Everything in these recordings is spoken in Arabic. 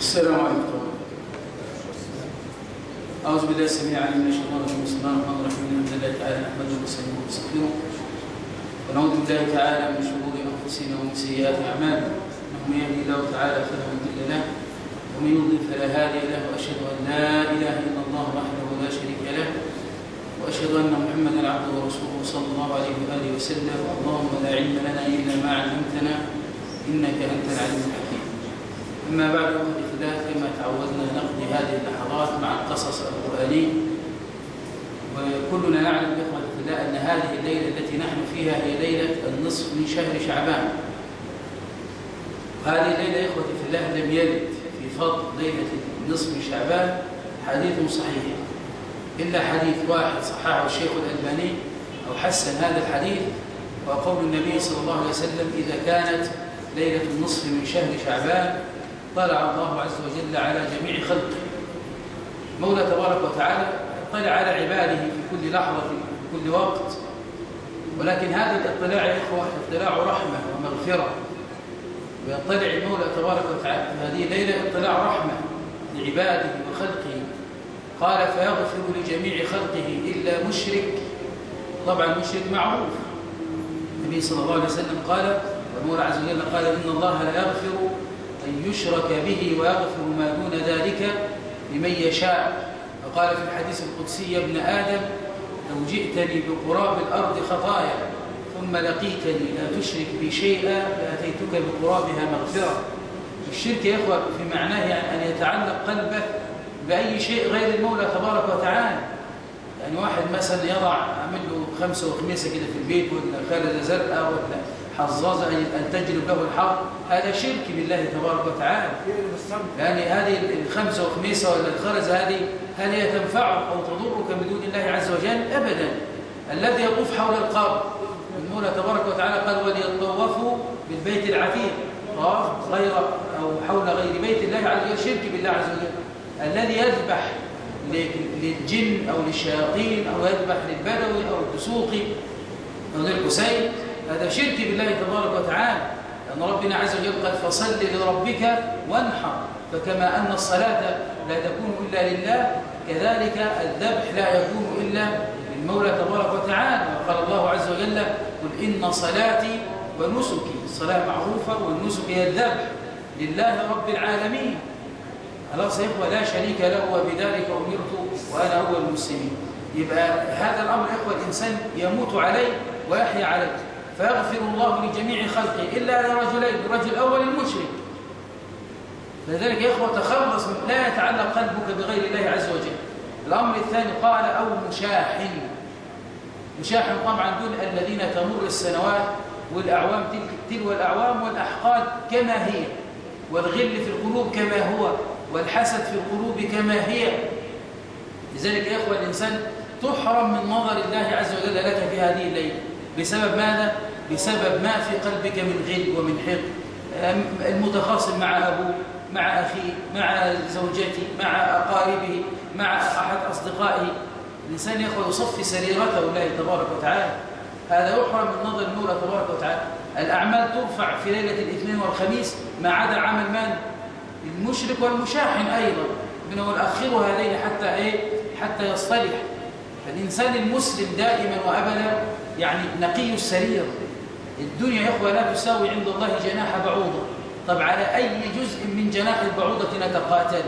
السلام عليكم. أعوذ بالله السميع العليم من الشيطان الرجيم. بسم الله الرحمن الرحيم. الحمد لله تعالى نحمده ونستعينه ونستغفره. ونعوذ بالله تعالى من شرور أنفسنا ومن سيئات أعمالنا. من يهدي الله تعالى فلا مضل له. ومن يضلل فلا هادي له. وأشهد أن لا إله إلا الله وحده لا شريك له. وأشهد أن محمدا عبده ورسوله صلى الله عليه وآله وسلم. اللهم لا علم لنا إلا ما علمتنا. إنك أنت العليم الحكيم. أما بعد الله كما تعودنا نقضي هذه اللحظات مع القصص القرآني وكلنا نعلم إخوة الله أن هذه الليلة التي نحن فيها هي ليلة النصف من شهر شعبان. وهذه الليلة إخوتي في الله لم يرد في فضل ليلة النصف من شعبان حديث صحيح. إلا حديث واحد صححه الشيخ الألباني أو حسن هذا الحديث وقول النبي صلى الله عليه وسلم إذا كانت ليلة النصف من شهر شعبان طلع الله عز وجل على جميع خلقه. مولى تبارك وتعالى اطلع على عباده في كل لحظة في كل وقت. ولكن هذا الاطلاع يا إخوة اطلاع رحمة ومغفرة. ويطلع المولى تبارك وتعالى في هذه الليلة اطلاع رحمة لعباده وخلقه. قال فيغفر لجميع خلقه إلا مشرك. طبعا المشرك معروف. النبي صلى الله عليه وسلم قال والمولى عز وجل قال إن الله لا يغفر أن يشرك به ويغفر ما دون ذلك لمن يشاء. وقال في الحديث القدسي يا ابن آدم لو جئتني بقراب الأرض خطايا ثم لقيتني لا تشرك بي شيئا لأتيتك بقرابها مغفرة. الشرك يا إخوة في معناه يعني أن يتعلق قلبه بأي شيء غير المولى تبارك وتعالى. يعني واحد مثلا يضع عمل له خمسة وخميسة كده في البيت ولا خالد زرقاء ولا حظاظة أن تجلب له الحق. هذا شرك بالله تبارك وتعالى. يعني هذه الخمسة وخميسة ولا هذه هل هي تنفعك أو تضرك بدون الله عز وجل؟ أبدا. الذي يطوف حول القبر. المولى تبارك وتعالى قال وليطوفوا بالبيت العتيق. طواف غير أو حول غير بيت الله عز وجل. شرك بالله عز وجل. الذي يذبح للجن أو للشياطين أو يذبح للبدوي أو الدسوقي. أو للحسين هذا شرك بالله تبارك وتعالى. لأن ربنا عز وجل قد فصل لربك وانحر. فكما أن الصلاة لا تكون إلا لله كذلك الذبح لا يكون إلا للمولى تبارك وتعالى. وقال الله عز وجل قل إن صلاتي ونسكي الصلاة معروفة والنسك هي الذبح لله رب العالمين. خلاص يا إخوة لا شريك له وبذلك أمرت وأنا أول المسلمين. يبقى هذا الأمر إخوة الإنسان يموت عليه ويحيا عليه فيغفر الله لجميع خلقه إلا لرجلين الرجل الأول المشرك. فلذلك يا إخوة تخلص لا يتعلق قلبك بغير الله عز وجل. الأمر الثاني قال أو مشاحن مشاحن طبعا دول الذين تمر السنوات والأعوام تلو الأعوام والأحقاد كما هي. والغل في القلوب كما هو والحسد في القلوب كما هي. لذلك يا إخوة الإنسان تحرم من نظر الله عز وجل لك في هذه الليلة. بسبب ماذا؟ بسبب ما في قلبك من غل ومن حقد. المتخاصم مع أبوه مع أخيه مع زوجته مع أقاربه مع أحد أصدقائه. الإنسان يا إخوة يصفي سريرته الله تبارك وتعالى. هذا يحرم من نظر النور تبارك وتعالى. الأعمال ترفع في ليلة الاثنين والخميس ما عدا عمل من؟ المشرك والمشاحن أيضا. من يؤخر هذين حتى إيه؟ حتى يصطلح. فالإنسان المسلم دائما وأبدا يعني نقي السرير. الدنيا يا إخوة لا تساوي عند الله جناح بعوضة. طب على أي جزء من جناح البعوضة نتقاتل؟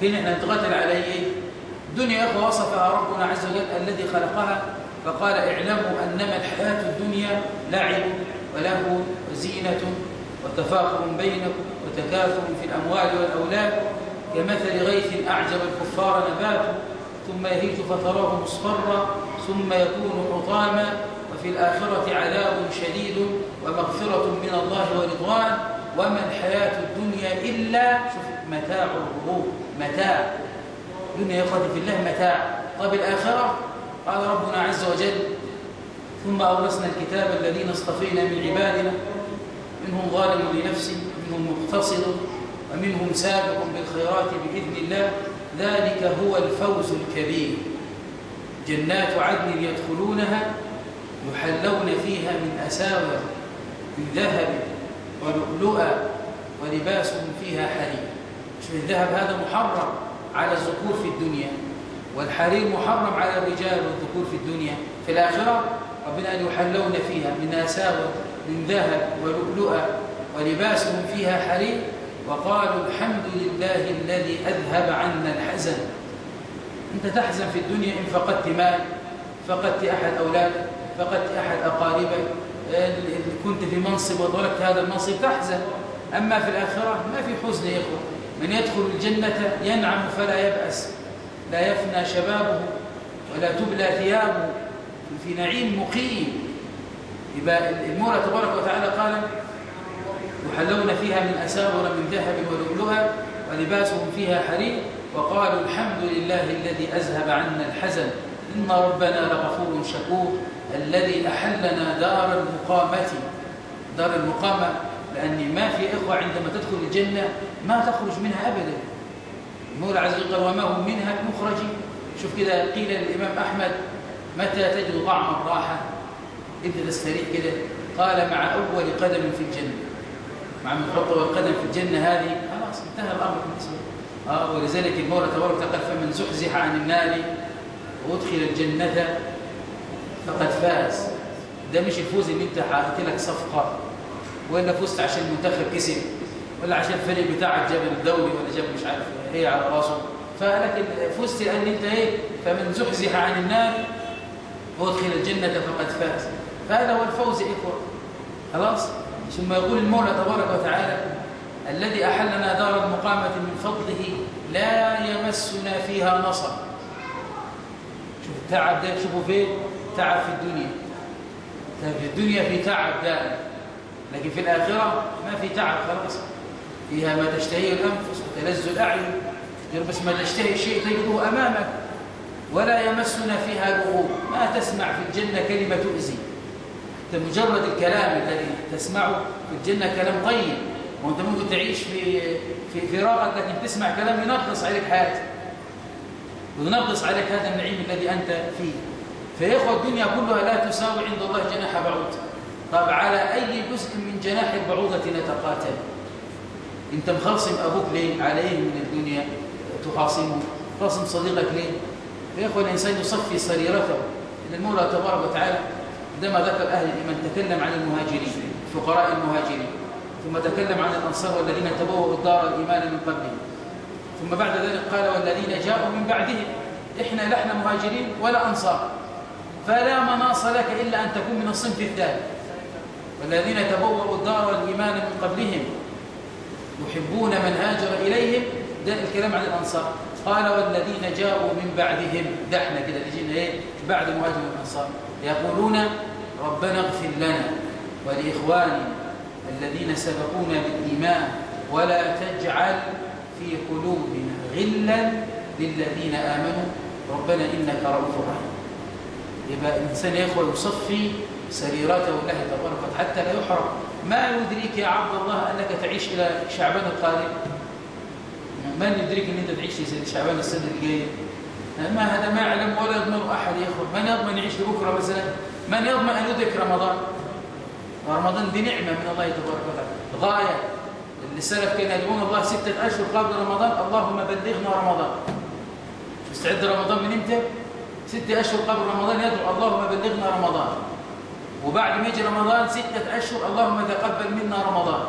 فين إحنا نتقاتل على إيه؟ الدنيا يا إخوة وصفها ربنا عز وجل الذي خلقها فقال اعلموا أنما الحياة الدنيا لعب ولهو وزينة وتفاخر بينكم وتكاثر في الأموال والأولاد كمثل غيث أعجب الكفار نباته ثم يهيج فتراه مصفرا ثم يكون حطاما وفي الآخرة عذاب شديد ومغفرة من الله ورضوان وما الحياة الدنيا إلا متاع الغرور متاع. الدنيا يا إخوتي في الله متاع. طب الآخرة؟ قال ربنا عز وجل ثم أورثنا الكتاب الذين اصطفينا من عبادنا منهم ظالم لنفسه منهم مقتصد ومنهم سابق بالخيرات بإذن الله. ذلك هو الفوز الكبير. جنات عدن يدخلونها يحلون فيها من أساور من ذهب ولؤلؤا ولباسهم فيها حرير. الذهب هذا محرم على الذكور في الدنيا والحرير محرم على الرجال والذكور في الدنيا. في الآخرة ربنا أن يحلون فيها من أساور من ذهب ولؤلؤة ولباسهم فيها حرير. وقالوا الحمد لله الذي أذهب عنا الحزن. أنت تحزن في الدنيا إن فقدت مال فقدت أحد أولادك. فقدت أحد أقاربك كنت في منصب وتركت هذا المنصب تحزن أما في الآخرة ما في حزن يا إخوة. من يدخل الجنة ينعم فلا يبأس. لا يفنى شبابه ولا تبلى ثيابه. في نعيم مقيم. يبقى المولى تبارك وتعالى قال يحلون فيها من أساور من ذهب ولؤلؤها ولباسهم فيها حرير. وقالوا الحمد لله الذي أذهب عنا الحزن. إن ربنا لغفور شكور. الذي أحلنا دار المقامة. دار المقامة لأن ما في إخوة عندما تدخل الجنة ما تخرج منها أبدا. المولى عز وجل وما هم منها مخرجين شوف كده قيل للإمام أحمد متى تجد طعم الراحة؟ انت تستريح كده قال مع أول قدم في الجنة. مع من تحط أول قدم في الجنة هذه. خلاص انتهى الأمر بالنسبة آه ولذلك المولى تبارك وتعالى فمن زحزح عن النار وادخل الجنة فقد فاز. ده مش الفوز اللي انت حققت لك صفقة ولا فزت عشان المنتخب كسب ولا عشان الفريق بتاعك جاب الدوري ولا جاب مش عارف إيه على راسه. فلكن فزت لأن أنت إيه؟ فمن زحزح عن النار وأدخل الجنة فقد فاز. فهذا هو الفوز إخوة. خلاص؟ ثم يقول المولى تبارك وتعالى الذي أحلنا دار المقامة من فضله لا يمسنا فيها نصب شوف التعب ده شوفوا فين؟ تعب في الدنيا. في الدنيا في تعب دائم. لكن في الآخرة ما في تعب خلاص. فيها ما تشتهيه الأنفس وتلذ الأعين. بس ما تشتهي شيء تجده أمامك. ولا يمسنا فيها لغوب ما تسمع في الجنة كلمة تؤذي. مجرد الكلام الذي تسمعه في الجنة كلام طيب. وأنت ممكن تعيش في في رغد لكن تسمع كلام ينقص عليك حياتك. وينقص عليك هذا النعيم الذي أنت فيه. فيا الدنيا كلها لا تساوي عند الله جناح بعوض. طب على أي جزء من جناح البعوضة نتقاتل؟ أنت مخاصم أبوك ليه على إيه من الدنيا تخاصمه. خاصم صديقك ليه يا اخوه الإنسان يصفي سريرته. إن المولى تبارك وتعالى عندما ذكر أهل الإيمان تكلم عن المهاجرين فقراء المهاجرين ثم تكلم عن الأنصار والذين تبوأوا الدار الإيمان من قبلهم. ثم بعد ذلك قال والذين جاءوا من بعدهم إحنا لحنا مهاجرين ولا أنصار. فلا مناص لك إلا أن تكون من الصنف الثالث والذين تبوأوا الدار والإيمان من قبلهم يحبون من هاجر إليهم. ده الكلام عن الأنصار. قال والذين جاءوا من بعدهم. ده إحنا كده اللي إيه؟ بعد مهاجر الأنصار. يقولون ربنا اغفر لنا ولإخواننا الذين سبقونا بالإيمان ولا تجعل في قلوبنا غلا للذين آمنوا. ربنا إنك رؤوف رحيم. يبقى الإنسان يا إخوة يصفي سريرته الله تبارك حتى لا يحرم. ما يدريك يا عبد الله أنك تعيش إلى شعبان القادم؟ من يدريك أن أنت تعيش إلى شعبان السنة الجاية ما هذا ما يعلم ولا يضمن أحد يا إخوة. من يضمن يعيش لبكرة مثلا؟ من يضمن أن يدرك رمضان؟ رمضان دي نعمة من الله تبارك وتعالى. غاية. السلف كانوا يدعون الله ستة أشهر قبل رمضان اللهم بلغنا رمضان. مستعد رمضان من إمتى؟ ستة أشهر قبل رمضان يدعو اللهم بلغنا رمضان. وبعد ما يجي رمضان ستة أشهر اللهم تقبل منا رمضان.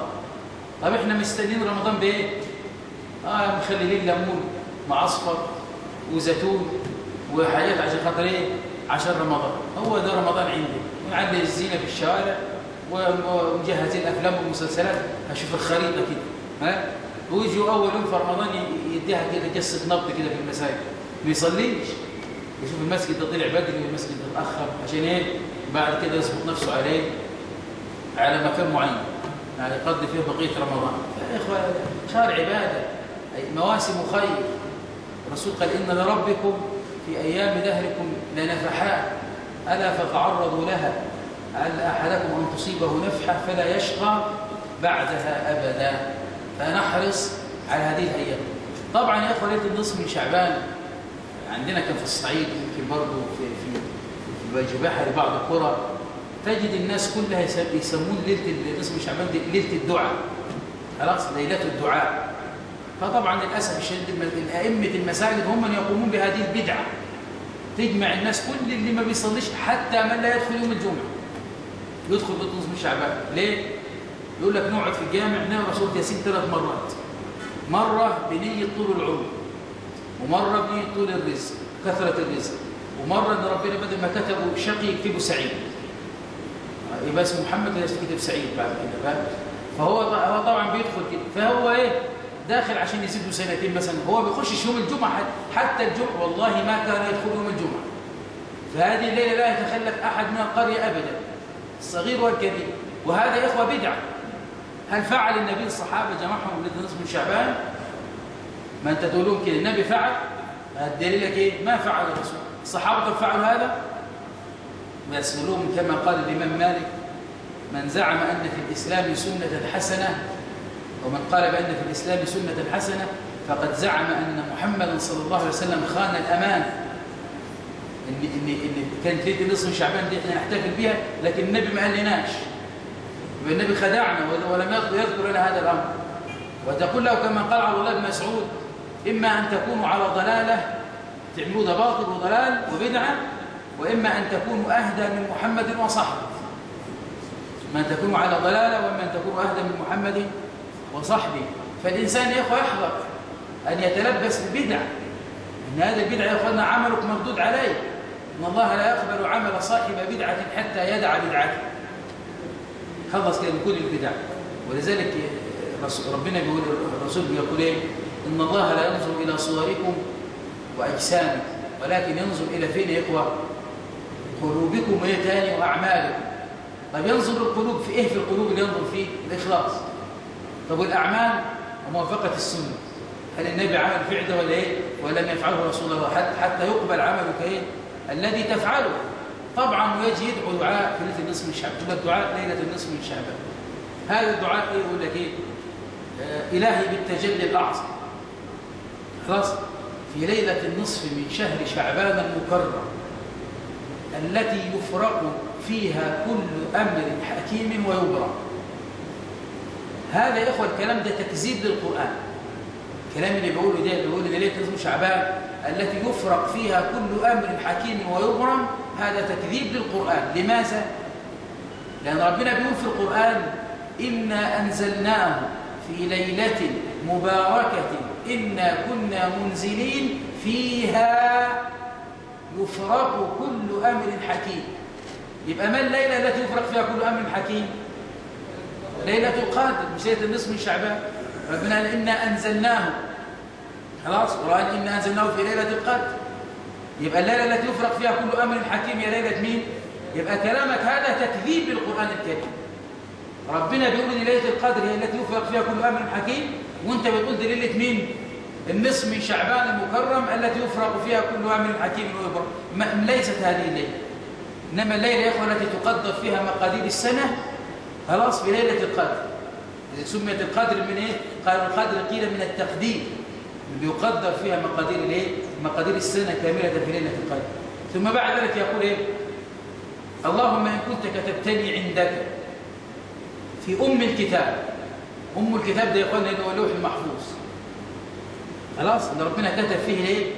طب إحنا مستنين رمضان بإيه؟ آه مخللين ليمون مع أصفر وزيتون وحاجات عشان خاطر إيه؟ عشان رمضان. هو ده رمضان عندي. ونعلي الزينة في الشوارع ومجهزين افلام ومسلسلات أشوف الخريطة كده. ها؟ ويجوا أول يوم في رمضان يديها كده قصه نبض كده في المساجد. ما يصليش. يشوف المسجد ده طلع بدري والمسجد ده اتأخر عشان إيه؟ بعد كده يظبط نفسه عليه على مكان معين يعني يقضي فيه بقية رمضان. يا إخوة شهر عبادة مواسم خير. الرسول قال إن لربكم في أيام دهركم لنفحات ألا فتعرضوا لها؟ لعل أحدكم أن تصيبه نفحة فلا يشقى بعدها أبدا؟ فنحرص على هذه الأيام. طبعا يا إخوة ليلة النصف من شعبان عندنا كان في الصعيد يمكن برضه في في في بحر بعض القرى تجد الناس كلها يسمون ليلة من شعبان ليلة الدعاء. خلاص ليلة الدعاء. فطبعا للأسف الشديد أئمة المساجد هم من يقومون بهذه البدعة. تجمع الناس كل اللي ما بيصليش حتى من لا يدخل يوم الجمعة. يدخل بطنس من شعبان. ليه؟ يقول لك نقعد في الجامع نقرا سورة ياسين ثلاث مرات. مرة بنية طول العمر. ومرة بنية طول الرزق كثرة الرزق. ومرة إن ربنا بدل ما كتبوا شقي يكتبوا سعيد. يبقى اسمه محمد ولا يكتب سعيد بعد كده فهو هو طبعا بيدخل كده. فهو إيه؟ داخل عشان يزيده سنتين مثلا. هو بيخشش يوم الجمعة حتى الجمعة والله ما كان يدخل يوم الجمعة. فهذه الليلة لا يتخلف أحد من القرية أبدا. الصغير والكبير. وهذا إخوة بدعة. هل فعل النبي الصحابة جمعهم لدى نصف من شعبان؟ ما أنت تقولون كده النبي فعل الدليل لك إيه ما فعل الرسول. الصحابة فعلوا هذا؟ يسألون كما قال الإمام مالك من زعم أن في الإسلام سنة حسنة ومن قال بأن في الإسلام سنة حسنة فقد زعم أن محمدا صلى الله عليه وسلم خان الأمان. إن, إن, إن كانت ليلة نصف شعبان دي إحنا نحتفل بها لكن النبي ما قال لناش النبي خدعنا ولم يذكر لنا هذا الأمر. وتقول له كما قال عبد الله بن مسعود إما أن تكونوا على ضلالة تعملوا ده باطل وضلال وبدعة وإما أن تكونوا أهدى من محمد وصحبه ما تكونوا على ضلالة وإما أن تكونوا أهدى من محمد وصحبه فالإنسان يا إخوة يحذر أن يتلبس ببدع إن هذا البدع يا إخوانا عملك مردود عليه. إن الله لا يقبل عمل صاحب بدعة حتى يدع بدعته. خلص كده كل البدع. ولذلك ربنا بيقول الرسول بيقول إيه؟ ان الله لا ينظر إلى صوركم واجسامكم ولكن ينظر إلى فين يا اخوه قلوبكم إيه تاني واعمالكم. طب ينظر القلوب في إيه في القلوب اللي ينظر فيه؟ الإخلاص. طب والأعمال وموافقة السنة. هل النبي عمل فعل ده ولا إيه؟ ولم يفعله رسول الله حتى يقبل عملك إيه؟ الذي تفعله. طبعا ويجي يدعو دعاء في ليلة النصف من شعبان. يقول لك دعاء ليلة النصف من شعبان. هذا الدعاء إيه؟ يقول لك إيه؟ آه إلهي بالتجلي الأعظم. خلاص في ليلة النصف من شهر شعبان المكرم التي يفرق فيها كل أمر حكيم ويبرى هذا يا إخوة الكلام ده تكذيب للقرآن. الكلام اللي بيقوله ده بيقول ان ليلة نصف شعبان التي يفرق فيها كل أمر حكيم ويبرم هذا تكذيب للقرآن. لماذا؟ لأن ربنا بيقول في القرآن إنا أنزلناه في ليلة مباركة إنا كنا منزلين فيها يفرق كل أمر حكيم. يبقى ما الليلة التي يفرق فيها كل أمر حكيم؟ ليلة القدر مش ليله النصف من شعبان. ربنا قال إنا أنزلناه. خلاص وقال إنا أنزلناه في ليلة القدر. يبقى الليلة التي يفرق فيها كل أمر حكيم هي ليلة مين؟ يبقى كلامك هذا تكذيب للقران الكريم. ربنا بيقول إن ليلة القدر هي التي يفرق فيها كل أمر حكيم؟ وانت بتقول دي ليله مين؟ النصف من شعبان المكرم التي يفرق فيها كل أمر حكيم ويبرم ليست هذه الليلة. إنما الليلة يا التي تقدر فيها مقادير السنة خلاص في ليلة القدر. سميت القدر من إيه؟ قالوا القدر قيل من التقدير. اللي يقدر فيها مقادير الإيه؟ مقادير السنة كاملة في ليلة القدر. ثم بعد ذلك يقول إيه؟ اللهم إن كنت كتبتني عندك في أم الكتاب. أم الكتاب ده يقول انه اللوح المحفوظ. خلاص؟ إن ربنا كتب فيه إيه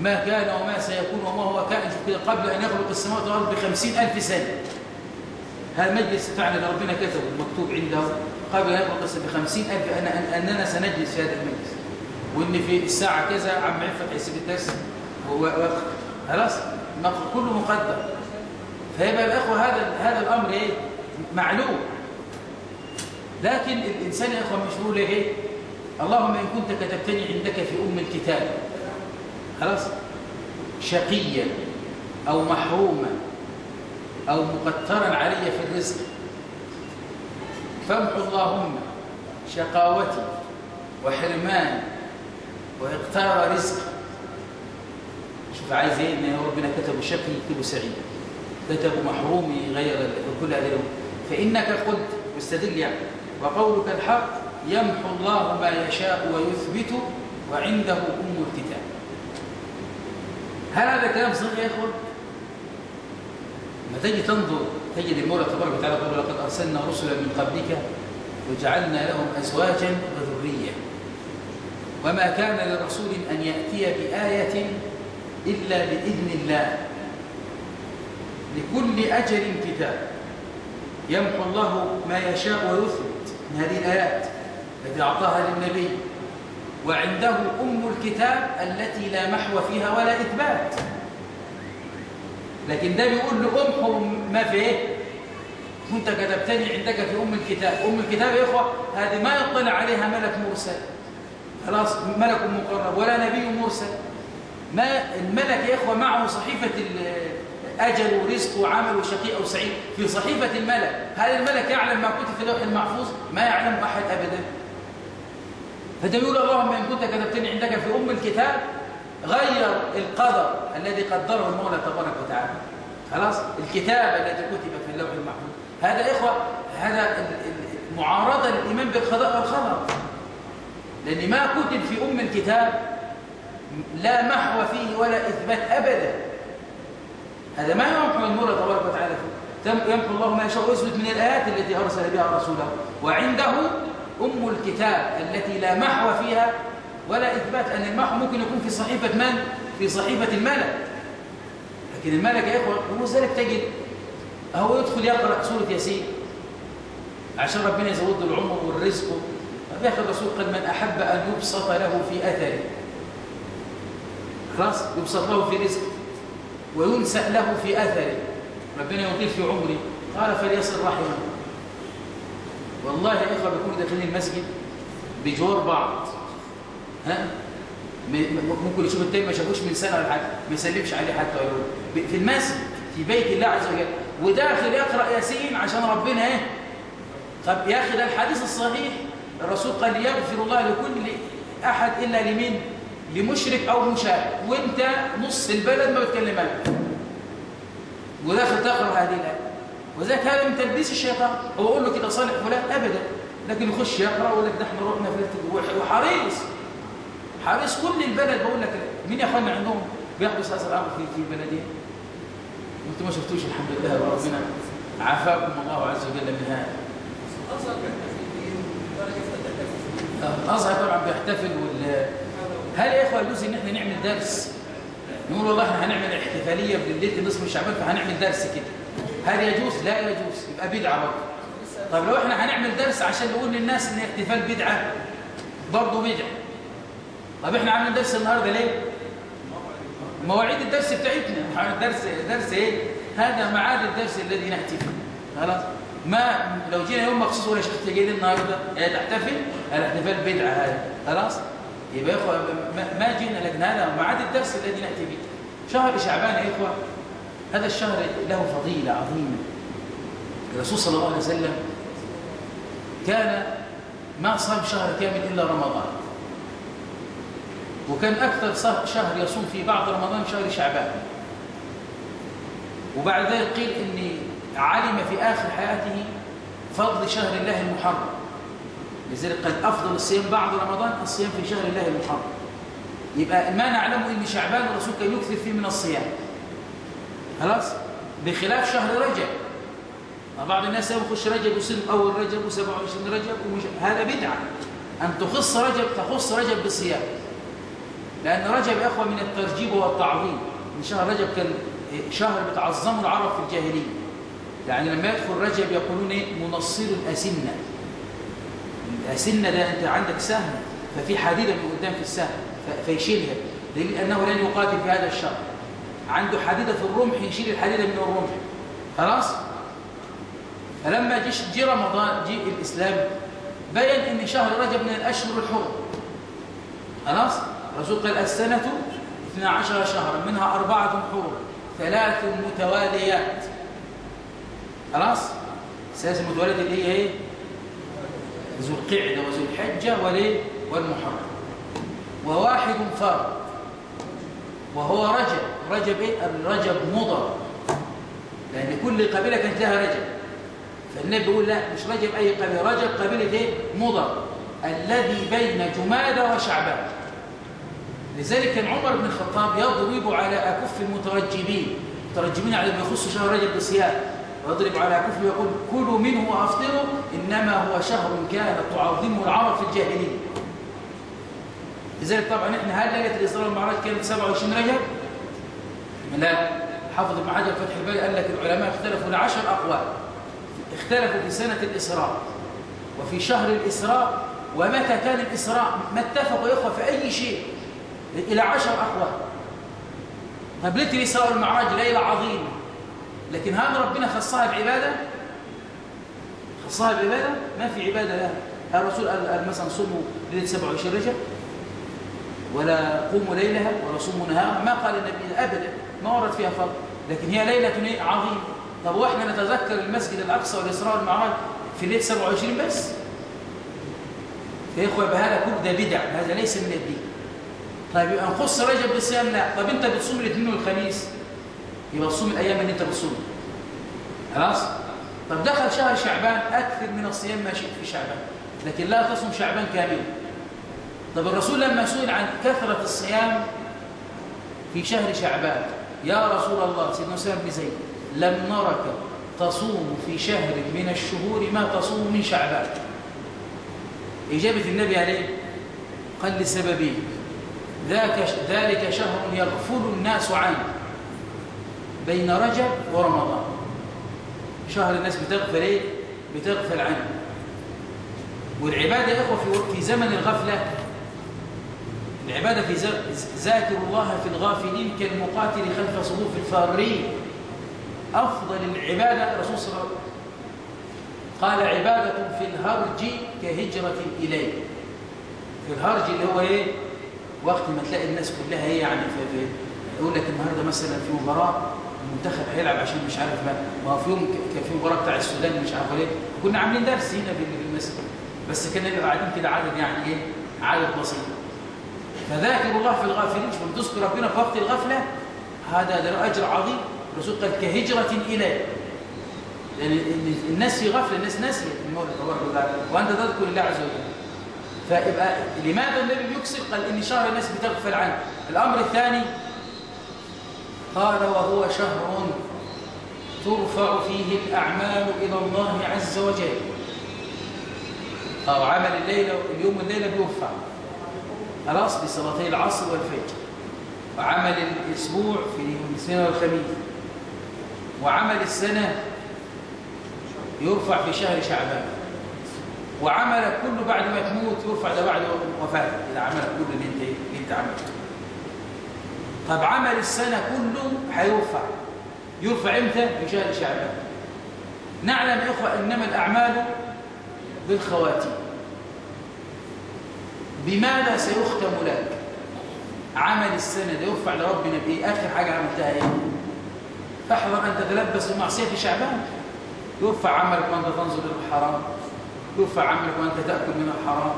ما كان وما سيكون وما هو كائن قبل أن يخلق السماوات والأرض بخمسين ألف سنة. هذا بتاعنا اللي ربنا كتبه المكتوب عنده قبل أن يخلق السماوات بخمسين ألف أن أننا سنجلس في هذا المجلس. وإن في الساعة كذا عم عفت هيسيب الدرس. خلاص؟ كله مقدر فيبقى الأخوة هذا هذا الأمر إيه؟ معلوم. لكن الإنسان يا أخوة مش بيقول إيه؟ اللهم إن كنت كتبتني عندك في أم الكتاب. خلاص؟ شقيا أو محروما أو مقترا علي في الرزق. فامحو اللهم شقاوتي وحرماني واقتار رزقي. شوف عايز إيه؟ إن ربنا كتب شقي يكتب سعيد. كتب محرومي غير كل هذه فإنك قلت واستدل يعني. وقولك الحق يمحو الله ما يشاء ويثبت وعنده أم الكتاب. هل هذا كلام صحيح يا إخوان؟ لما تجي تنظر تجد المولى تبارك وتعالى يقول لقد أرسلنا رسلا من قبلك وجعلنا لهم أزواجا وذرية. وما كان لرسول أن يأتي بآية إلا بإذن الله. لكل أجل كتاب. يمحو الله ما يشاء ويثبت. من هذه الآيات التي أعطاها للنبي. وعنده أم الكتاب التي لا محو فيها ولا إثبات. لكن ده بيقول له أمحو ما فيه كنت كتبتني عندك في أم الكتاب. أم الكتاب يا إخوة هذه ما يطلع عليها ملك مرسل. خلاص ملك مقرب ولا نبي مرسل. ما الملك يا إخوة معه صحيفة أجل ورزق وعمل وشقي أو سعيد. في صحيفة الملك هل الملك يعلم ما كتب في اللوح المحفوظ؟ ما يعلم أحد أبدا. فده يقول اللهم إن كنت كتبتني عندك في أم الكتاب غير القدر الذي قدره المولى تبارك وتعالى. خلاص؟ الكتاب التي كتبت في اللوح المحفوظ. هذا إخوة هذا معارضة للإيمان بالقضاء والخبر لأن ما كتب في أم الكتاب لا محو فيه ولا إثبات أبدا. هذا ما يمحو المولى تبارك وتعالى. فيه يمحو الله ما يشاء ويثبت من الآيات التي أرسل بها رسوله. وعنده أم الكتاب التي لا محو فيها ولا إثبات أن المحو ممكن يكون في صحيفة من؟ في صحيفة الملك. لكن الملك يا إخوة ذلك تجد. هو يدخل يقرأ سورة ياسين. عشان ربنا يزود العمر والرزق. فيا أخي الرسول قال من أحب أن يبسط له في أثره. خلاص يبسط له في رزق وينسأ له في أثره. ربنا يطيل في عمره. قال فليصل رحمه. والله يا إخوة بيكونوا داخلين المسجد بجوار بعض. ها؟ ممكن يشوف التاني ما شافوش من سنة ولا حاجة. ما يسلمش عليه حتى ويقول في المسجد في بيت الله عز وجل. وداخل يقرأ ياسين عشان ربنا إيه؟ طب يا أخي ده الحديث الصحيح. الرسول قال يغفر الله لكل أحد إلا لمين لمشرك أو مشارك وانت نص البلد ما بتكلمك وداخل تقرأ هذه الآية وذلك هذا من تلبيس الشيطان هو يقول له كده صالح فلان أبدا لكن يخش يقرأ ويقول لك ده إحنا رحنا في وحريص حريص كل البلد بقول لك مين يا اخوانا عندهم بيحدث هذا الامر في في بلدهم أنتم ما شفتوش الحمد لله ربنا عافاكم الله عز وجل من هذا الازهر طبعا بيحتفل وال هل يا إخوة يجوز إن إحنا نعمل درس؟ نقول والله إحنا هنعمل احتفاليه بالليله نصف شعبان فهنعمل درس كده. هل يجوز؟ لا يجوز يبقى بدعة برضه. طب لو إحنا هنعمل درس عشان نقول للناس إن الاحتفال بدعة برضه بدعة. طب إحنا عاملين درس النهارده ليه؟ مواعيد الدرس بتاعتنا. درس درس إيه؟ هذا ميعاد الدرس الذي فيه. خلاص؟ ما لو جينا يوم مخصوص ولا شيخ تجي النهارده تحتفل؟ الاحتفال بدعة هذا خلاص؟ يبقى يا إخوة ما جينا لكن هذا ميعاد الدرس الذي نأتي به. شهر شعبان يا إخوة هذا الشهر له فضيلة عظيمة. الرسول صلى الله عليه وسلم كان ما صام شهر كامل إلا رمضان. وكان أكثر شهر يصوم في بعض رمضان شهر شعبان. وبعد ذلك قيل إني علم في آخر حياته فضل شهر الله المحرم. لذلك قد أفضل الصيام بعد رمضان الصيام في شهر الله المحرم. يبقى ما نعلمه إن شعبان الرسول كان يكثر فيه من الصيام. خلاص؟ بخلاف شهر رجب. بعض الناس يخش رجب يصيم أول رجب و27 رجب ومش هذا بدعة. أن تخص رجب تخص رجب بالصيام. لأن رجب يا أخوة من الترجيب والتعظيم. إن شهر رجب كان شهر بتعظمه العرب في الجاهلية. يعني لما يدخل رجب يقولون إيه؟ منصر الأسنة. الأسنة ده أنت عندك سهم ففي حديدة من قدام في السهم فيشيلها. لأنه لن يقاتل في هذا الشهر. عنده حديدة في الرمح يشيل الحديدة من الرمح. خلاص؟ فلما جي رمضان جي الإسلام بين أن شهر رجب من الأشهر الحرم. خلاص؟ الرسول قال السنة 12 شهرا منها أربعة حرم ثلاث متواليات. خلاص؟ السلاسل المتواليات اللي هي إيه؟ ذو القعدة وذو الحجة وليه والمحرم. وواحد فرد وهو رجب. رجب إيه؟ الرجب مضر لأن كل قبيلة كانت لها رجب. فالنبي بيقول لا مش رجب أي قبيلة. رجب قبيلة إيه؟ مضر الذي بين جمادى وشعبان. لذلك كان عمر بن الخطاب يضرب على أكف المترجبين المترجبين على ما يخص شهر رجب بصيام. ويضرب على كفر ويقول كلوا منه وافطروا إنما هو شهر كانت تعظمه العرب في الجاهلية. لذلك طبعا إحنا هل ليله الاسراء والمعراج كانت 27 رجب؟ لا حافظ ابن حجر فتح الباري قال لك العلماء اختلفوا لعشر أقوال. اختلفوا في سنة الإسراء وفي شهر الإسراء ومتى كان الإسراء. ما اتفقوا يا في أي شيء. إلى عشر أقوال. طب ليله الاسراء والمعراج ليلة عظيمة؟ لكن هل ربنا خصها بعباده؟ خصها بعباده؟ ما في عبادة لها الرسول قال مثلا صوموا ليلة 27 رجب ولا قوموا ليلها ولا صوموا نهارها ما قال النبي ابدا. ما ورد فيها فضل لكن هي ليلة عظيمة. طب وإحنا نتذكر المسجد الأقصى والاسراء والمعراج في ليلة 27 بس؟ يا إخوة بهذا كل ده بدع. هذا ليس من الدين. طيب يبقى نخص رجب بالصيام؟ لا. طب أنت بتصوم الاثنين والخميس؟ يبقى تصوم الأيام اللي أنت بتصومها. خلاص؟ طب دخل شهر شعبان أكثر من الصيام ما شئت في شعبان. لكن لا تصوم شعبان كاملا طب الرسول لما سئل عن كثرة الصيام في شهر شعبان يا رسول الله سيدنا سلم بن زيد لم نرك تصوم في شهر من الشهور ما تصوم من شعبان. إجابة النبي عليه قال لسببين ذاك ذلك شهر يغفل الناس عنه. بين رجب ورمضان. شهر الناس بتغفل إيه؟ بتغفل عنه. والعبادة يا إخوة في زمن الغفلة العبادة في ذاكر الله في الغافلين كالمقاتل خلف صفوف الفارين. أفضل العبادة الرسول صلى الله عليه وسلم. قال عبادة في الهرج كهجرة إليه. في الهرج اللي هو إيه؟ وقت ما تلاقي الناس كلها إيه يعني في, يقول لك النهارده مثلا في مباراة المنتخب هيلعب عشان مش عارف ما ما هو في يوم كان في مباراة بتاع السودان مش عارف ليه كنا عاملين درس هنا في المسجد بس كان يبقى قاعدين كده عدد يعني إيه؟ عدد بسيط. فذاكر الله في الغافلين مش بتذكر ربنا في وقت الغفلة. هذا ده أجر عظيم الرسول قال كهجرة إليه لأن الناس في غفلة الناس ناسية المولى تبارك وتعالى وأنت تذكر الله عز وجل. فيبقى لماذا النبي يكسر؟ قال إن شهر الناس بتغفل عنه. الأمر الثاني قال وهو شهر ترفع فيه الأعمال إلى الله عز وجل. أو عمل الليلة اليوم الليلة بيرفع. خلاص بصلاتي العصر والفجر. وعمل الأسبوع في الاثنين والخميس. وعمل السنة يرفع في شهر شعبان. وعملك كله بعد ما تموت يرفع ده بعد وفاتك إذا عملك كله اللي انت عملته طب عمل السنة كله هيرفع يرفع إمتى؟ في شهر شعبان. نعلم يا إخوة إنما الأعمال بالخواتيم. بماذا سيختم لك؟ عمل السنة ده يرفع لربنا بإيه؟ آخر حاجة عملتها إيه؟ فاحذر أن تتلبس بمعصية شعبان. يرفع عملك وأنت تنظر إلى الحرام. يرفع عملك وأنت تأكل من الحرام.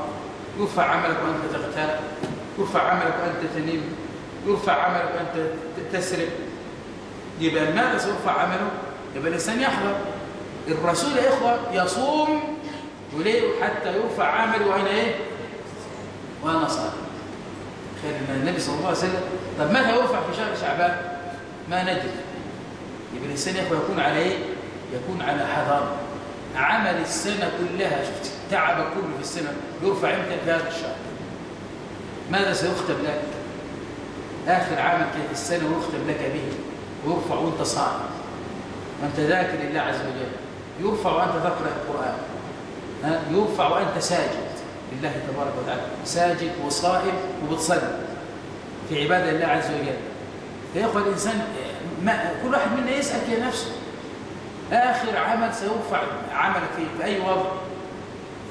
يرفع عملك وأنت تغتاب يرفع عملك وأنت تنم يرفع عملك وأنت تسرق. يبقى ماذا سيرفع عمله يبقى الإنسان يحذر. الرسول يا إخوة يصوم وليه حتى يرفع عمله وأنا إيه؟ وأنا صائم. خير النبي صلى الله عليه وسلم طب متى يرفع في شهر شعبان؟ ما ندري. يبقى الإنسان يا إخوة يكون على إيه؟ يكون على حذر. عمل السنة كلها شفت؟ تعبك كله في السنة يرفع إمتى؟ في هذا الشهر. ماذا سيختم لك؟ آخر عمل في السنة ويختم لك به. ويرفع وأنت صائم وانت ذاكر لله عز وجل. يرفع وأنت تقرأ القرآن. يرفع وأنت ساجد. لله تبارك وتعالى. ساجد وصائم وبتصلي. في عبادة الله عز وجل. إخوة الإنسان ما كل واحد منا يسأل في نفسه. آخر عمل سيرفع عملك فيه في أي وضع.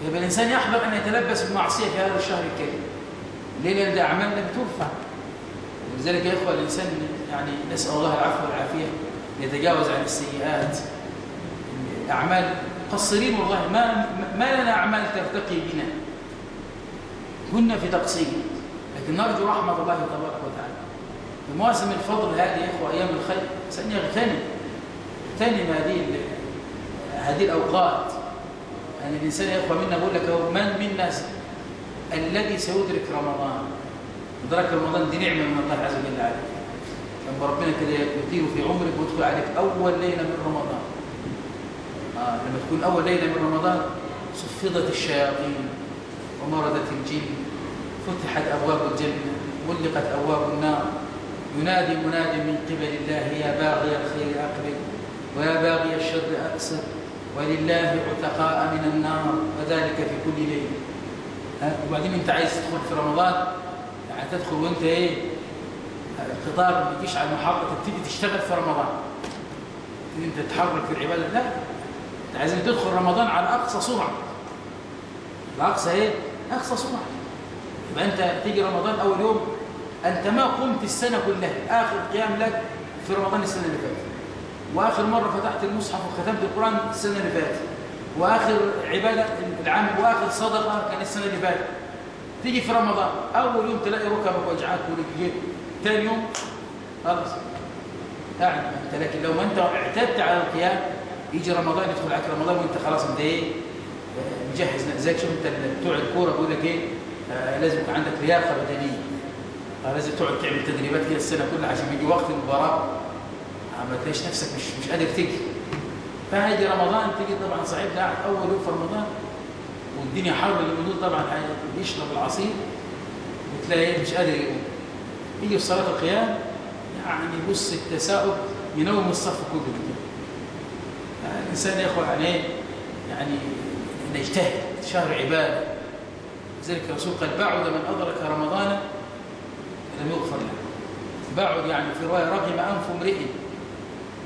فيبقى الإنسان يحذر أن يتلبس بالمعصية في هذا الشهر الكريم. لأن ده أعمالنا بترفع. ولذلك يا إخوة الإنسان يعني نسأل الله العفو والعافية يتجاوز عن السيئات. أعمال قصرين والله ما ما لنا أعمال ترتقي بنا. كنا في تقصير لكن نرجو رحمة الله تبارك وتعالى. في مواسم الفضل هذه يا إخوة أيام الخير سن يغتنم يغتنم هذه هذه الأوقات. يعني الإنسان يا إخوة منا بقول لك من منا الذي سيدرك رمضان؟ إدراك رمضان دي نعمة من الله عز وجل عليك. لما ربنا كده يطير في عمرك ويدخل عليك أول ليلة من رمضان. آه لما تكون أول ليلة من رمضان صفدت الشياطين ومردت الجن فتحت أبواب الجنة غلقت أبواب النار. ينادي مناد من قبل الله يا باغي الخير أقبل ويا باغي الشر أقصر. ولله عتقاء من النار وذلك في كل ليلة. وبعدين أنت عايز تدخل في رمضان؟ يعني تدخل وانت إيه؟ القطار ما يجيش على المحطة تبتدي تشتغل في رمضان. انت تتحرك في العبادة. لا. انت عايزين تدخل رمضان على أقصى سرعة. الأقصى إيه؟ أقصى سرعة. يبقى انت تيجي رمضان أول يوم أنت ما قمت السنة كلها. آخر قيام لك في رمضان السنة اللي فاتت. وآخر مرة فتحت المصحف وختمت القرآن السنة اللي فاتت. وآخر عبادة العام وآخر صدقة كان السنة اللي فاتت. تيجي في رمضان أول يوم تلاقي ركبك وجعاك ورجليك ثاني يوم خلاص. يعني أنت لكن لو ما أنت اعتدت على القيام يجي رمضان يدخل عليك رمضان وأنت خلاص أنت إيه مجهز زيك شوف أنت بتوع الكورة بيقول لك إيه آه لازم يكون عندك لياقة بدنية. آه لازم تقعد تعمل تدريبات كده السنة كلها عشان يجي وقت المباراة. ما تلاقيش نفسك مش مش قادر تجري فهيجي رمضان تيجي طبعا صعيب قاعد أول يوم في رمضان والدنيا حر اليومين طبعا يشرب العصير وتلاقيه مش قادر يقوم. يجي في صلاة القيام يعني بص التساؤل ينوم الصف كله. يعني الإنسان يا اخوه يعني يعني نجتهد شهر عبادة. لذلك الرسول قال بعد من أدرك رمضان لم يغفر له. بعد يعني في رواية رغم أنف امرئ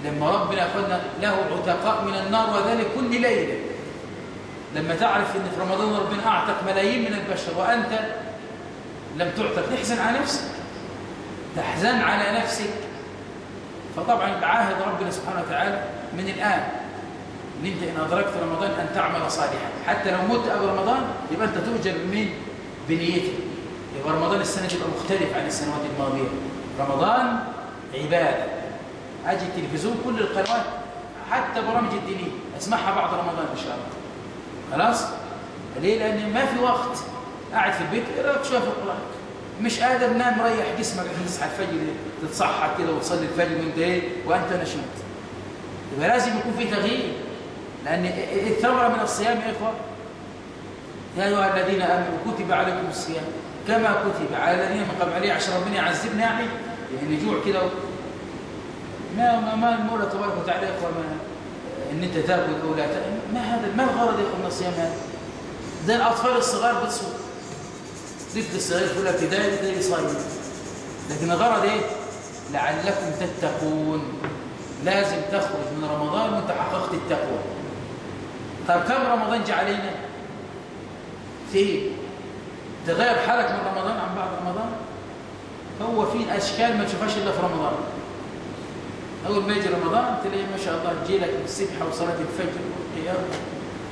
لما ربنا أخذنا له عتقاء من النار وذلك كل ليلة. لما تعرف أن في رمضان ربنا أعتق ملايين من البشر وأنت لم تعتق تحزن على نفسك. تحزن على نفسك. فطبعا بعاهد ربنا سبحانه وتعالى من الآن ان انت إن أدركت رمضان أن تعمل صالحا. حتى لو مت قبل رمضان يبقى أنت تؤجر بمين بنيتك. يبقى رمضان السنة تبقى مختلف عن السنوات الماضية. رمضان عبادة. أجي التلفزيون كل القنوات حتى برامج الدينية. أسمعها بعد رمضان إن شاء الله. خلاص؟ ليه؟ لأن ما في وقت. قاعد في البيت رايك شوية في القرآن. مش قادر نام مريح جسمك عشان تصحى الفجر تتصحى كده وتصلي الفجر وانت إيه وأنت نشيط. يبقى لازم يكون في تغيير. لأن الثمرة من الصيام يا إخوة. يا أيها الذين آمنوا كتب عليكم الصيام. كما كتب على الذين من قبل. عليه عشان ربنا يعذبنا. يعني يعني جوع كده ما ما ما المولى تبارك وتعالى يا اخوه إن أنت تأكل أو لا تأكل. ما هذا؟ ما الغرض يا اخوه من الصيام هذا؟ ده الأطفال الصغار بتصوم. طفل الصغير في اولى ابتدائي ده يصيم لكن الغرض إيه؟ لعلكم تتقون. لازم تخرج من رمضان وأنت حققت التقوى. طيب كم رمضان جه علينا؟ في تغير حالك من رمضان عن بعد رمضان؟ هو في أشكال ما تشوفهاش إلا في رمضان. أول ما يجي رمضان تلاقي ما شاء الله تجي لك السبحه وصلاة الفجر والقيام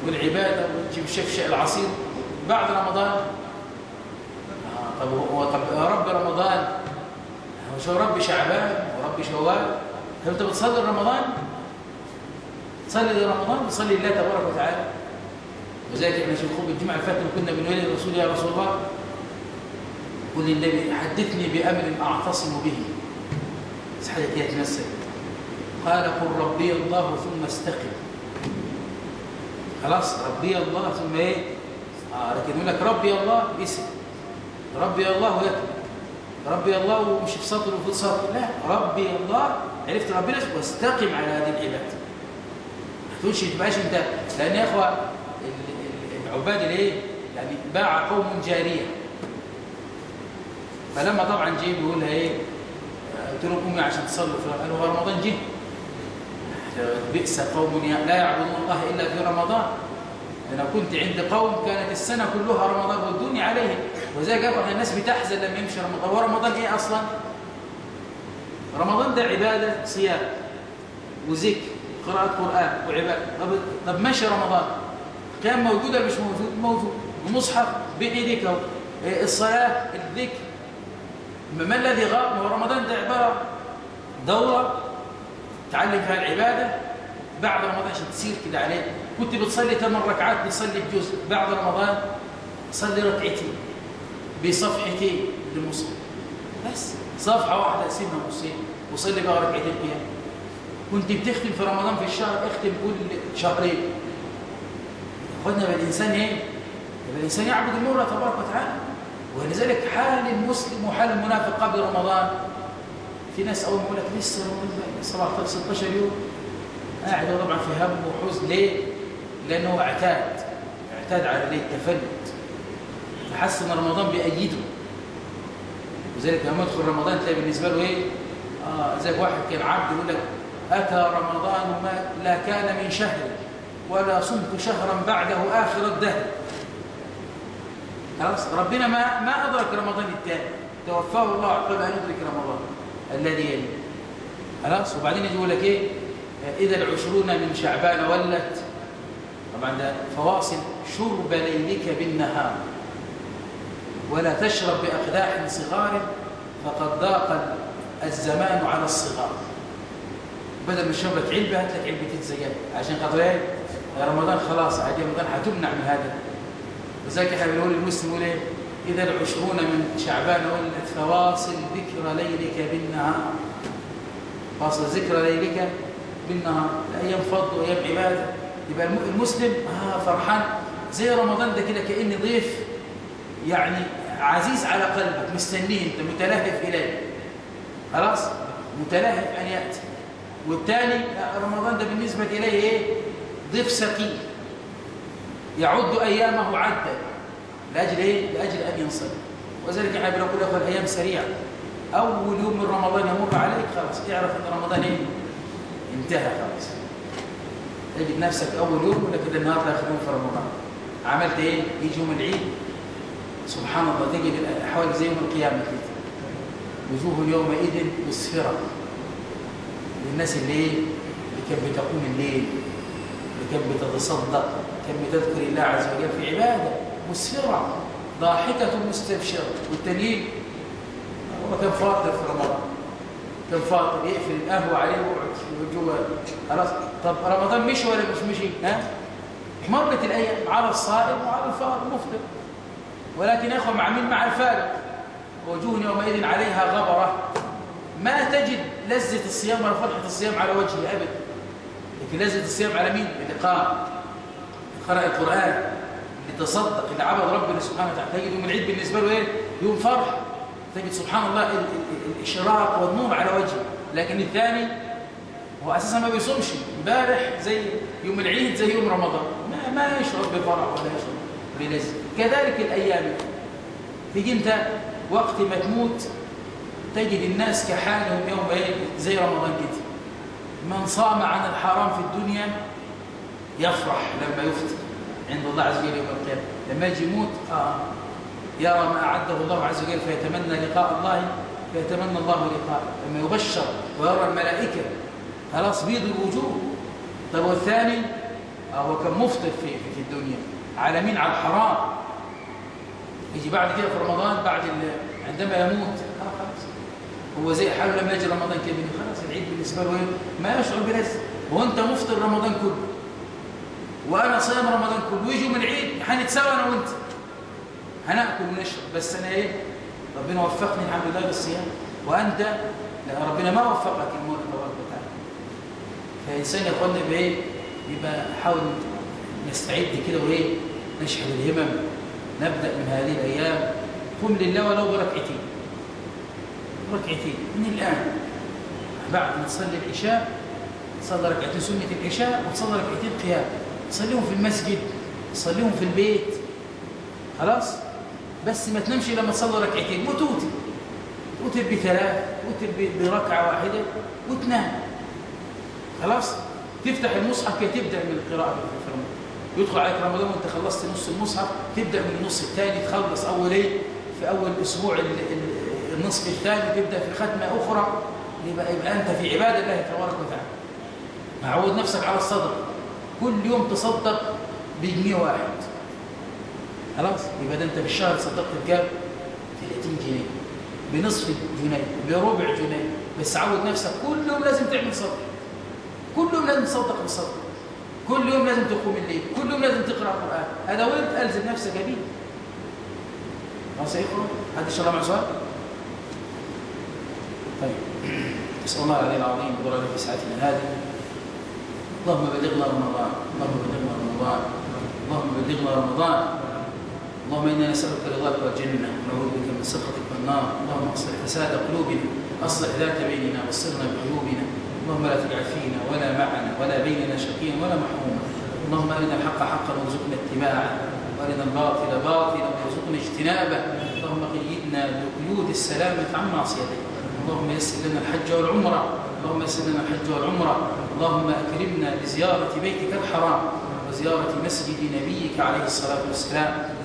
والعبادة وتجيب شفشق العصير. بعد رمضان آه طب هو طب رب رمضان هو شو رب شعبان ورب شوال. هل انت بتصلي رمضان؟ تصلي رمضان بتصلي لله تبارك وتعالى. وذلك إحنا في خطبه الجمعة اللي فاتت كنا بنقول للرسول يا رسول الله قل للنبي حدثني بأمر أعتصم به. بس حاجة كده قال قل ربي الله ثم استقم. خلاص ربي الله ثم إيه؟ آه لكن يقول لك ربي الله اسم. ربي الله يكتب ربي الله ومش في سطر وفي سطر. لا ربي الله عرفت ربنا واستقم على هذه العبادة. ما تقولش تبقاش انت. لأن يا إخوة العباد الايه يعني باع قوم جارية. فلما طبعا جه بيقول لها إيه؟ قلت لهم قومي عشان تصلوا قالوا رمضان جه. بئس قوم لا يعبدون الله إلا في رمضان. أنا كنت عند قوم كانت السنة كلها رمضان والدنيا عليهم. وزي قالوا الناس بتحزن لما يمشي رمضان. هو رمضان إيه أصلا؟ رمضان ده عبادة صيام وذكر قراءة قرآن وعبادة. طب طب ماشي رمضان. قيام موجود ولا مش موجود؟ موجود. المصحف بين إيديك أهو. الصلاة الذكر. ما الذي غاب؟ هو رمضان ده عبارة. دورة. تعلم فيها العبادة بعد رمضان عشان تسير كده عليه. كنت بتصلي ثمان ركعات بتصلي بجزء بعد رمضان صلي ركعتين بصفحتين للمصحف بس صفحة واحدة قسمها نصين وصلي بقى ركعتين قيام. كنت بتختم في رمضان في الشهر أختم كل شهرين. الإنسان إيه؟ يبقى الإنسان يعبد المولى تبارك وتعالى. ولذلك حال المسلم وحال المنافق قبل رمضان. في ناس أول ما يقول لك لسه رمضان 17 16 يوم قاعد هو طبعا في هم وحزن. ليه؟ لأنه اعتاد. اعتاد على ليه التفلت. فحس ان رمضان بيأيده وذلك لما يدخل رمضان تلاقي بالنسبة له إيه؟ آه زي واحد كان عبد يقول لك أتى رمضان ما لا كان من شهر ولا صمت شهرا بعده آخر الدهر. خلاص؟ ربنا ما ما أدرك رمضان الثاني. توفاه الله قبل أن يدرك رمضان. الذي يلي. خلاص؟ وبعدين يجي يقول لك إيه؟ إذا العشرون من شعبان ولت. طبعا ده فواصل. شرب ليلك بالنهار. ولا تشرب بأقداح صغار فقد ضاق الزمان على الصغار. بدل ما تشرب لك علبة هات لك علبتين زياده عشان خاطر إيه؟ رمضان خلاص عاد رمضان هتمنع من هذا. وذلك إحنا بنقول المسلم يقول إيه؟ إذا العشرون من شعبان ولت فواصل ذكر ليلك بالنهار. واصل ذكر ليلك بالنهار الأيام فض وأيام عبادة. يبقى المسلم آه فرحان. زي رمضان ده كده كأني ضيف. يعني عزيز على قلبك مستنيه. أنت متلهف إليه. خلاص؟ متلهف أن يأتي. والثاني رمضان ده بالنسبة إليه إيه؟ ضيف ثقيل. يعد أيامه عدا. لأجل إيه؟ لأجل أن ينصرف. وذلك إحنا بنقول يا الأيام سريعه أول يوم من رمضان يمر عليك خلاص اعرف إن رمضان إيه. انتهى خلاص. تجد نفسك أول يوم ولا كده النهارده اخر يوم في رمضان. عملت إيه؟ يجي يوم العيد. سبحان الله تجد الأحوال زي يوم القيامة كده. وجوه يومئذ مسفرة. للناس اللي إيه؟ اللي كانت بتقوم الليل اللي كانت بتتصدق كانت بتذكر الله عز وجل في عبادة. مسفرة. ضاحكة مستبشرة. والتانيين هو كان فاطر في رمضان. كان فاطر يقفل القهوة عليه ويقعد جوه خلاص. طب رمضان مشي ولا مش مشي ها؟ مرت الأيام على الصائم وعلى الفارق المفطر ولكن يا إخوة مع مين؟ مع الفارق. وجوه يومئذ عليها غبرة. ما تجد لذة الصيام ولا فرحه الصيام على وجهه ابدا. لكن لذة الصيام على مين؟ اللي قام قرأ القرآن. اللي تصدق اللي عبد ربنا سبحانه وتعالى. تجد يوم العيد بالنسبة له إيه؟ يوم فرح. تجد سبحان الله الإشراق والنور على وجهه. لكن الثاني هو أساسا ما بيصومش. امبارح زي يوم العيد زي يوم رمضان. ما, ما يشعر بفرح ولا يشعر بلذة. كذلك الأيام. تيجي أنت وقت ما تموت تجد الناس كحالهم يوم إيه؟ زي رمضان كده من صام عن الحرام في الدنيا يفرح لما يفتي عند الله عز وجل يوم القيامة. لما يجي يموت آه يرى ما أعده الله عز وجل فيتمنى لقاء الله فيتمنى الله لقاءه. لما يبشر ويرى الملائكة خلاص بيض الوجوه. طب والثاني؟ هو كان مفطر في, في الدنيا. على مين على الحرام. يجي بعد كده في رمضان بعد عندما يموت آه خلاص. هو زي حاله لما يجي رمضان كده خلاص العيد بالنسبة له ما يشعر بلذة وأنت مفطر رمضان كله. وأنا صايم رمضان كله. ويجوا من العيد هنتساوى أنا وأنت. هناكل ونشرب بس أنا إيه؟ ربنا وفقني الحمد لله بالصيام. وأنت لا ربنا ما وفقك المولى تبارك وتعالى. فالانسان يا اخوانا يبقى إيه يبقى حاول نستعد كده وإيه؟ نشحن الهمم. نبدأ من هذه الأيام. قم لله ولو بركعتين. ركعتين من الآن. بعد ما تصلي العشاء تصلي ركعتين سنة العشاء وتصلي ركعتين قيام تصليهم في المسجد. تصليهم في البيت. خلاص؟ بس ما تنامش لما تصلي ركعتين. وتوتر. توتر بثلاث توتر بركعة واحدة وتنام. خلاص؟ تفتح المصحف كي تبدأ من القراءة في رمضان يدخل عليك رمضان وانت خلصت نص المصحف تبدأ من النص الثاني تخلص أول إيه؟ في أول أسبوع النصف الثاني تبدأ في ختمة أخرى. يبقى, يبقى أنت في عبادة الله تبارك وتعالى. معود نفسك على الصدق كل يوم تصدق بجنيه واحد. خلاص؟ يبقى ده انت في الشهر صدقت بكام؟ 30 جنيه. بنصف جنيه بربع جنيه. بس عود نفسك كل يوم لازم تعمل صدقة. كل يوم لازم تصدق بالصدقة. كل يوم لازم تقوم الليل. كل يوم لازم تقرأ قران هذا ولد ألزم نفسك بيه. خلاص يا اخوان حد ان شاء مع سؤال؟ طيب. نسال الله العلي العظيم في ساعتنا هذه. اللهم بلغنا رمضان. اللهم بلغنا رمضان. اللهم بلغنا رمضان. اللهم إنا نسألك رضاك والجنة ونعوذ بك من سخطك والنار اللهم أصلح فساد قلوبنا أصلح ذات بيننا وصرنا بعيوبنا اللهم لا تجعل فينا ولا معنا ولا بيننا شقيا ولا محروما اللهم أرنا الحق حقا وارزقنا اتباعه وأرنا الباطل باطلا وارزقنا اجتنابه اللهم قيدنا بقيود السلامة عن معصيتك اللهم يسر لنا الحج والعمرة اللهم يسر لنا الحج والعمرة اللهم أكرمنا بزيارة بيتك الحرام وزيارة مسجد نبيك عليه الصلاة والسلام.